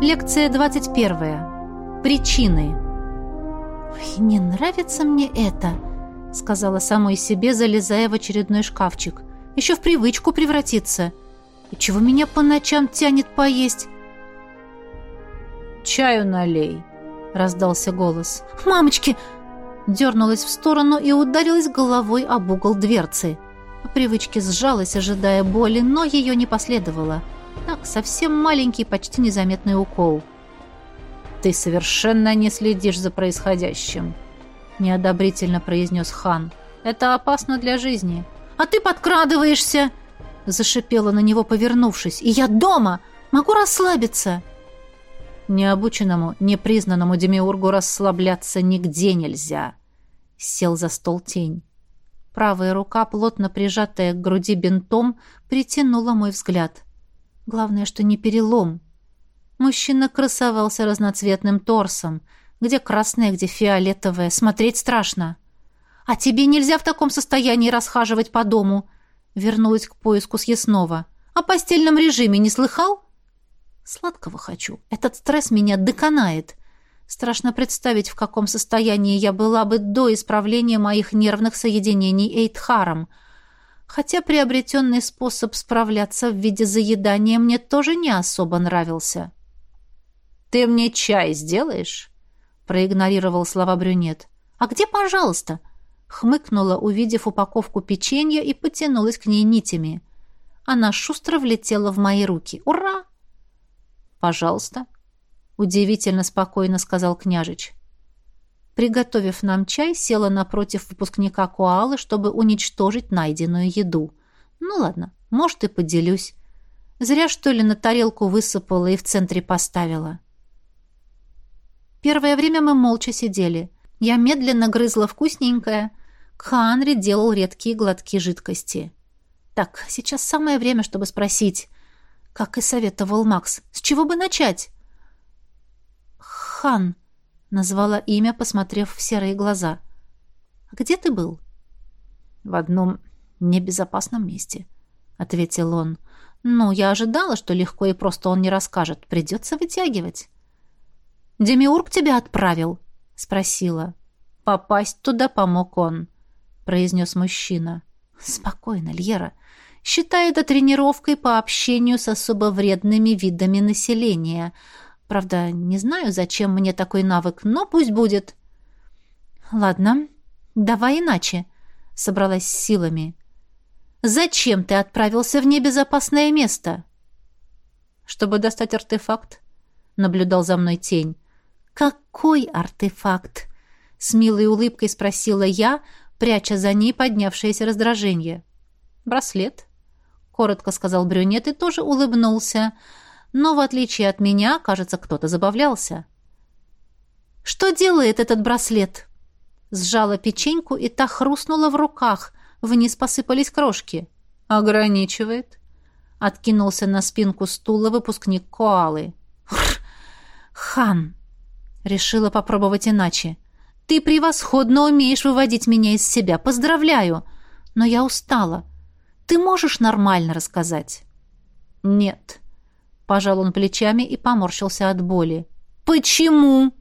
Лекция 21. Причины. «Не нравится мне это», — сказала самой себе, залезая в очередной шкафчик. «Еще в привычку превратиться. И чего меня по ночам тянет поесть?» «Чаю налей», — раздался голос. «Мамочки!» — дернулась в сторону и ударилась головой об угол дверцы. По привычке сжалась, ожидая боли, но ее не последовало. «Мамочки!» Однако совсем маленький, почти незаметный укол. «Ты совершенно не следишь за происходящим», — неодобрительно произнес хан. «Это опасно для жизни». «А ты подкрадываешься!» — зашипела на него, повернувшись. «И я дома! Могу расслабиться!» Необученному, непризнанному Демиургу расслабляться нигде нельзя. Сел за стол тень. Правая рука, плотно прижатая к груди бинтом, притянула мой взгляд. Главное, что не перелом. Мужчина красовался разноцветным торсом. Где красное, где фиолетовое. Смотреть страшно. «А тебе нельзя в таком состоянии расхаживать по дому!» Вернулась к поиску съестного. «О постельном режиме не слыхал?» «Сладкого хочу. Этот стресс меня доконает. Страшно представить, в каком состоянии я была бы до исправления моих нервных соединений Эйтхаром». Хотя приобретенный способ справляться в виде заедания мне тоже не особо нравился. «Ты мне чай сделаешь?» — проигнорировал слова брюнет. «А где, пожалуйста?» — хмыкнула, увидев упаковку печенья и потянулась к ней нитями. Она шустро влетела в мои руки. «Ура!» «Пожалуйста!» — удивительно спокойно сказал княжич. Приготовив нам чай, села напротив выпускника Куалы, чтобы уничтожить найденную еду. Ну ладно, может и поделюсь. Зря, что ли, на тарелку высыпала и в центре поставила. Первое время мы молча сидели. Я медленно грызла вкусненькое. Кханри делал редкие глотки жидкости. Так, сейчас самое время, чтобы спросить. Как и советовал Макс, с чего бы начать? «Хан», назвала имя, посмотрев в серые глаза. «А где ты был?» «В одном небезопасном месте», — ответил он. «Ну, я ожидала, что легко и просто он не расскажет. Придется вытягивать». «Демиург тебя отправил?» — спросила. «Попасть туда помог он», — произнес мужчина. «Спокойно, Льера. Считай это тренировкой по общению с особо вредными видами населения. Правда, не знаю, зачем мне такой навык, но пусть будет. Ладно, давай иначе, собралась с силами. Зачем ты отправился в небезопасное место? Чтобы достать артефакт, наблюдал за мной тень. Какой артефакт? С милой улыбкой спросила я, пряча за ней поднявшееся раздражение. Браслет, коротко сказал брюнет и тоже улыбнулся но, в отличие от меня, кажется, кто-то забавлялся. «Что делает этот браслет?» Сжала печеньку, и та хрустнула в руках. Вниз посыпались крошки. «Ограничивает». Откинулся на спинку стула выпускник коалы. «Хан!» Решила попробовать иначе. «Ты превосходно умеешь выводить меня из себя. Поздравляю! Но я устала. Ты можешь нормально рассказать?» «Нет», Пожал он плечами и поморщился от боли. «Почему?»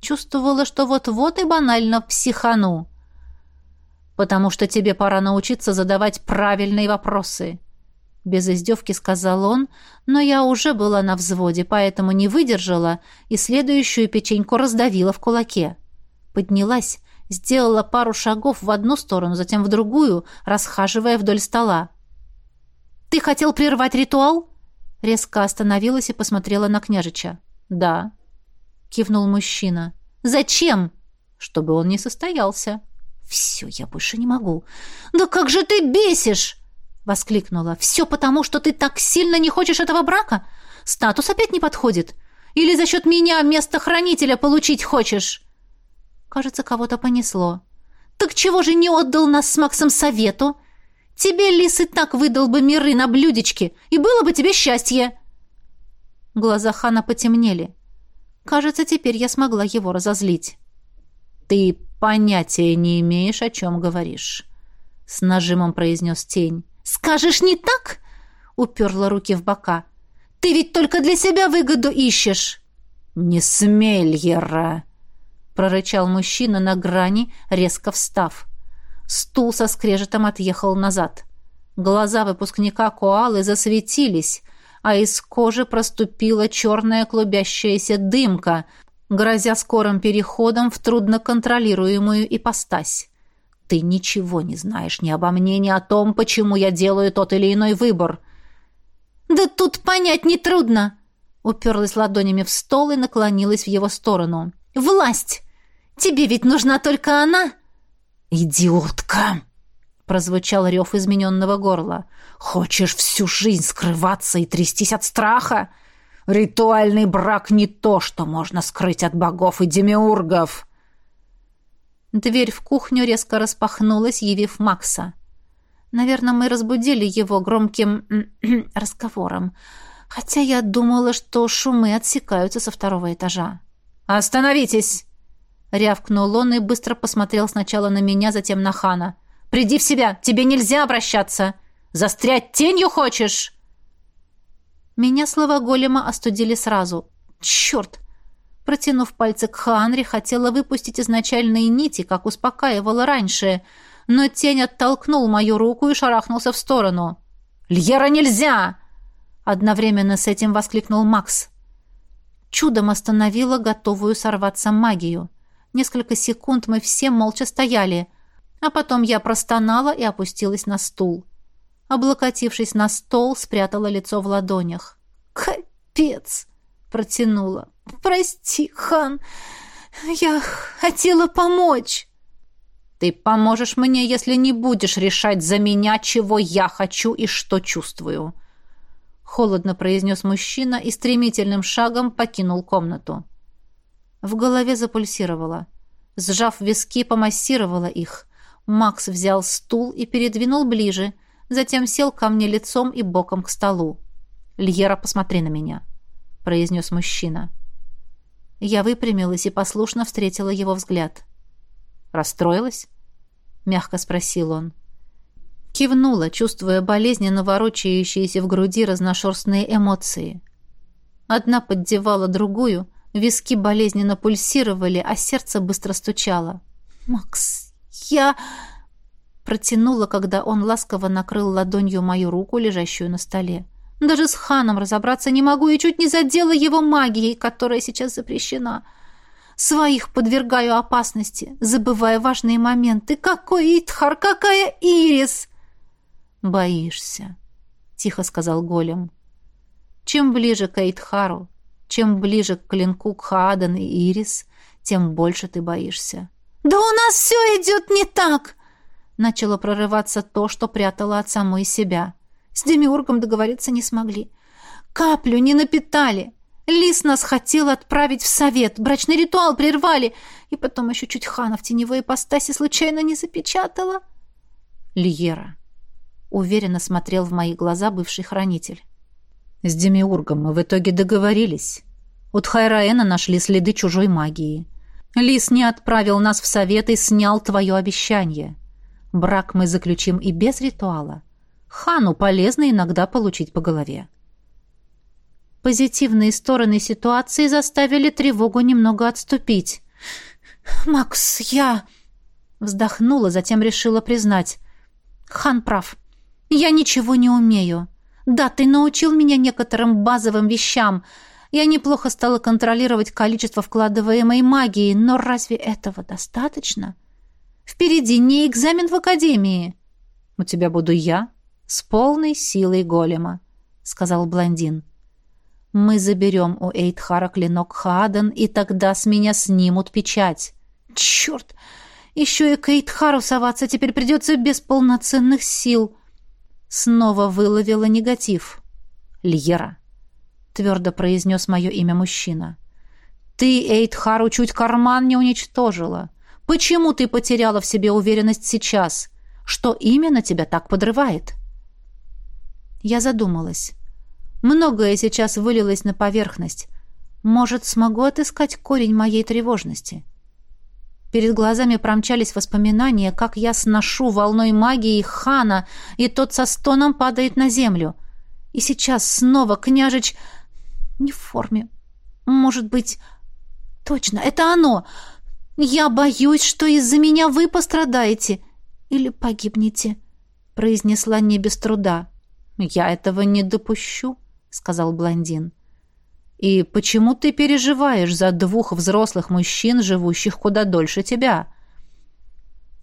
Чувствовала, что вот-вот и банально психану. «Потому что тебе пора научиться задавать правильные вопросы», без издевки сказал он, но я уже была на взводе, поэтому не выдержала и следующую печеньку раздавила в кулаке. Поднялась, сделала пару шагов в одну сторону, затем в другую, расхаживая вдоль стола. «Ты хотел прервать ритуал?» резко остановилась и посмотрела на княжича. «Да», — кивнул мужчина. «Зачем?» «Чтобы он не состоялся». «Все, я больше не могу». «Да как же ты бесишь!» — воскликнула. «Все потому, что ты так сильно не хочешь этого брака? Статус опять не подходит. Или за счет меня место хранителя получить хочешь?» Кажется, кого-то понесло. «Так чего же не отдал нас с Максом совету?» Тебе лис и так выдал бы миры на блюдечке, и было бы тебе счастье!» Глаза хана потемнели. Кажется, теперь я смогла его разозлить. «Ты понятия не имеешь, о чем говоришь», — с нажимом произнес тень. «Скажешь не так?» — уперла руки в бока. «Ты ведь только для себя выгоду ищешь!» «Не смель, Ера!» — прорычал мужчина на грани, резко встав. Стул со скрежетом отъехал назад. Глаза выпускника Коалы засветились, а из кожи проступила черная клубящаяся дымка, грозя скорым переходом в трудноконтролируемую ипостась. «Ты ничего не знаешь ни обо мне, ни о том, почему я делаю тот или иной выбор». «Да тут понять нетрудно!» Уперлась ладонями в стол и наклонилась в его сторону. «Власть! Тебе ведь нужна только она!» «Идиотка!» — прозвучал рев измененного горла. «Хочешь всю жизнь скрываться и трястись от страха? Ритуальный брак не то, что можно скрыть от богов и демиургов!» Дверь в кухню резко распахнулась, явив Макса. Наверное, мы разбудили его громким разговором, хотя я думала, что шумы отсекаются со второго этажа. «Остановитесь!» Рявкнул он и быстро посмотрел сначала на меня, затем на Хана. «Приди в себя! Тебе нельзя обращаться! Застрять тенью хочешь?» Меня слова голема остудили сразу. «Черт!» Протянув пальцы к Ханре, хотела выпустить изначальные нити, как успокаивала раньше, но тень оттолкнул мою руку и шарахнулся в сторону. «Льера нельзя!» Одновременно с этим воскликнул Макс. Чудом остановила готовую сорваться магию. Несколько секунд мы все молча стояли, а потом я простонала и опустилась на стул. Облокотившись на стол, спрятала лицо в ладонях. «Капец!» — протянула. «Прости, хан, я хотела помочь!» «Ты поможешь мне, если не будешь решать за меня, чего я хочу и что чувствую!» Холодно произнес мужчина и стремительным шагом покинул комнату. В голове запульсировало. Сжав виски, помассировала их. Макс взял стул и передвинул ближе, затем сел ко мне лицом и боком к столу. «Льера, посмотри на меня», — произнес мужчина. Я выпрямилась и послушно встретила его взгляд. «Расстроилась?» — мягко спросил он. Кивнула, чувствуя болезненно ворочающиеся в груди разношерстные эмоции. Одна поддевала другую — Виски болезненно пульсировали, а сердце быстро стучало. «Макс, я...» Протянула, когда он ласково накрыл ладонью мою руку, лежащую на столе. «Даже с ханом разобраться не могу и чуть не задела его магией, которая сейчас запрещена. Своих подвергаю опасности, забывая важные моменты. Какой Итхар, какая Ирис!» «Боишься», — тихо сказал голем. Чем ближе к Эйтхару, чем ближе к клинку Кхаадан и Ирис, тем больше ты боишься. «Да у нас все идет не так!» Начало прорываться то, что прятало от самой себя. С Демиургом договориться не смогли. «Каплю не напитали!» Лис нас хотел отправить в совет, брачный ритуал прервали, и потом еще чуть хана в теневой ипостаси случайно не запечатала. Льера уверенно смотрел в мои глаза бывший хранитель. С Демиургом мы в итоге договорились. У Тхайраэна нашли следы чужой магии. Лис не отправил нас в совет и снял твое обещание. Брак мы заключим и без ритуала. Хану полезно иногда получить по голове. Позитивные стороны ситуации заставили тревогу немного отступить. «Макс, я...» Вздохнула, затем решила признать. «Хан прав. Я ничего не умею. Да, ты научил меня некоторым базовым вещам. Я неплохо стала контролировать количество вкладываемой магии, но разве этого достаточно? Впереди не экзамен в академии. У тебя буду я с полной силой голема, сказал блондин. Мы заберем у Эйтхара клинок Хаадан, и тогда с меня снимут печать. Черт! Еще и к Эйтхару соваться теперь придется без полноценных сил снова выловила негатив. «Льера», — твердо произнес мое имя мужчина, — «ты, Эйтхару, чуть карман не уничтожила. Почему ты потеряла в себе уверенность сейчас? Что именно тебя так подрывает?» Я задумалась. Многое сейчас вылилось на поверхность. Может, смогу отыскать корень моей тревожности?» Перед глазами промчались воспоминания, как я сношу волной магии хана, и тот со стоном падает на землю. И сейчас снова княжич... Не в форме. Может быть... Точно, это оно! Я боюсь, что из-за меня вы пострадаете или погибнете, произнесла не без труда. Я этого не допущу, сказал блондин. И почему ты переживаешь за двух взрослых мужчин, живущих куда дольше тебя?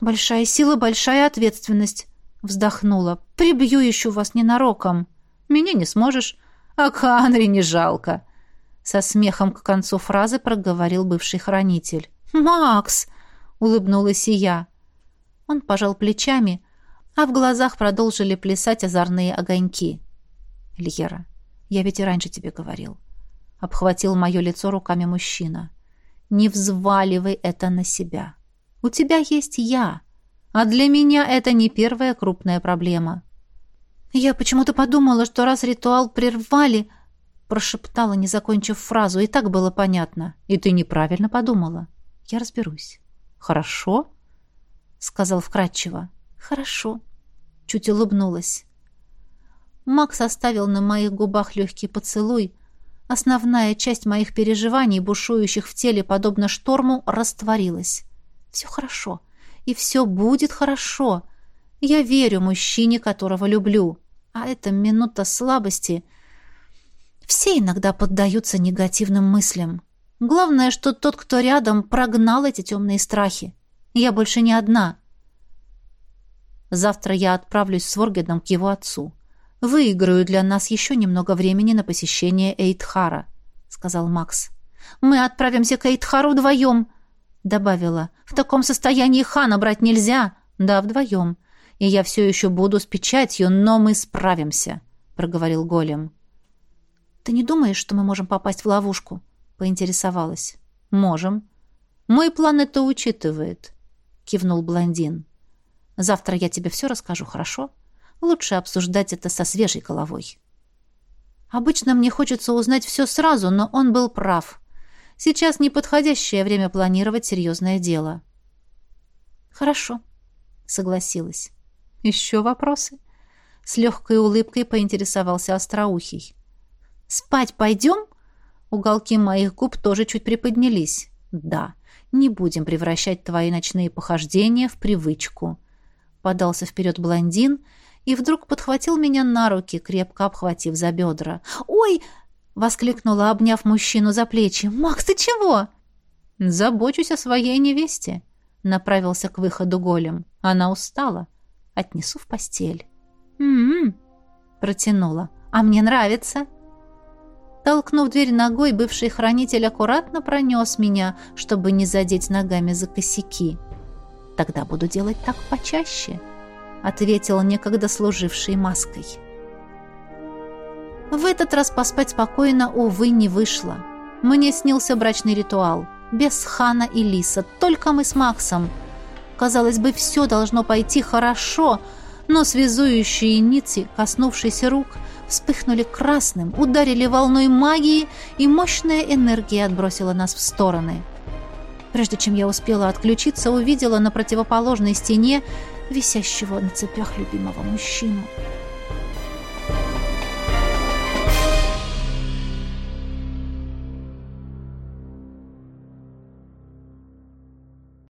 Большая сила, большая ответственность, вздохнула. Прибью еще вас не ненароком. Меня не сможешь. А Канри не жалко. Со смехом к концу фразы проговорил бывший хранитель. «Макс!» — улыбнулась и я. Он пожал плечами, а в глазах продолжили плясать озорные огоньки. «Льера, я ведь и раньше тебе говорил обхватил мое лицо руками мужчина. «Не взваливай это на себя. У тебя есть я, а для меня это не первая крупная проблема». «Я почему-то подумала, что раз ритуал прервали...» прошептала, не закончив фразу, и так было понятно. «И ты неправильно подумала. Я разберусь». «Хорошо?» — сказал вкратчиво. «Хорошо». Чуть улыбнулась. Макс оставил на моих губах легкий поцелуй, Основная часть моих переживаний, бушующих в теле подобно шторму, растворилась. Все хорошо. И все будет хорошо. Я верю мужчине, которого люблю. А это минута слабости... Все иногда поддаются негативным мыслям. Главное, что тот, кто рядом, прогнал эти темные страхи. Я больше не одна. Завтра я отправлюсь с Воргедом к его отцу. Выиграю для нас еще немного времени на посещение Эйтхара», — сказал Макс. «Мы отправимся к Эйтхару вдвоем», — добавила. «В таком состоянии хана брать нельзя». «Да, вдвоем. И я все еще буду с печатью, но мы справимся», — проговорил голем. «Ты не думаешь, что мы можем попасть в ловушку?» — поинтересовалась. «Можем. Мой план это учитывает», — кивнул блондин. «Завтра я тебе все расскажу, хорошо?» Лучше обсуждать это со свежей головой. Обычно мне хочется узнать все сразу, но он был прав. Сейчас неподходящее время планировать серьезное дело. Хорошо, согласилась. Еще вопросы? С легкой улыбкой поинтересовался Остроухий. Спать пойдем? Уголки моих губ тоже чуть приподнялись. Да, не будем превращать твои ночные похождения в привычку. Подался вперед блондин — и вдруг подхватил меня на руки, крепко обхватив за бедра. «Ой!» — воскликнула, обняв мужчину за плечи. «Макс, ты чего?» «Забочусь о своей невесте», — направился к выходу голем. Она устала. «Отнесу в постель». «М-м-м», протянула. «А мне нравится». Толкнув дверь ногой, бывший хранитель аккуратно пронес меня, чтобы не задеть ногами за косяки. «Тогда буду делать так почаще» ответила некогда служившей маской. В этот раз поспать спокойно, увы, не вышло. Мне снился брачный ритуал. Без Хана и Лиса, только мы с Максом. Казалось бы, все должно пойти хорошо, но связующие нити, коснувшиеся рук, вспыхнули красным, ударили волной магии, и мощная энергия отбросила нас в стороны. Прежде чем я успела отключиться, увидела на противоположной стене висящего на цепях любимого мужчину.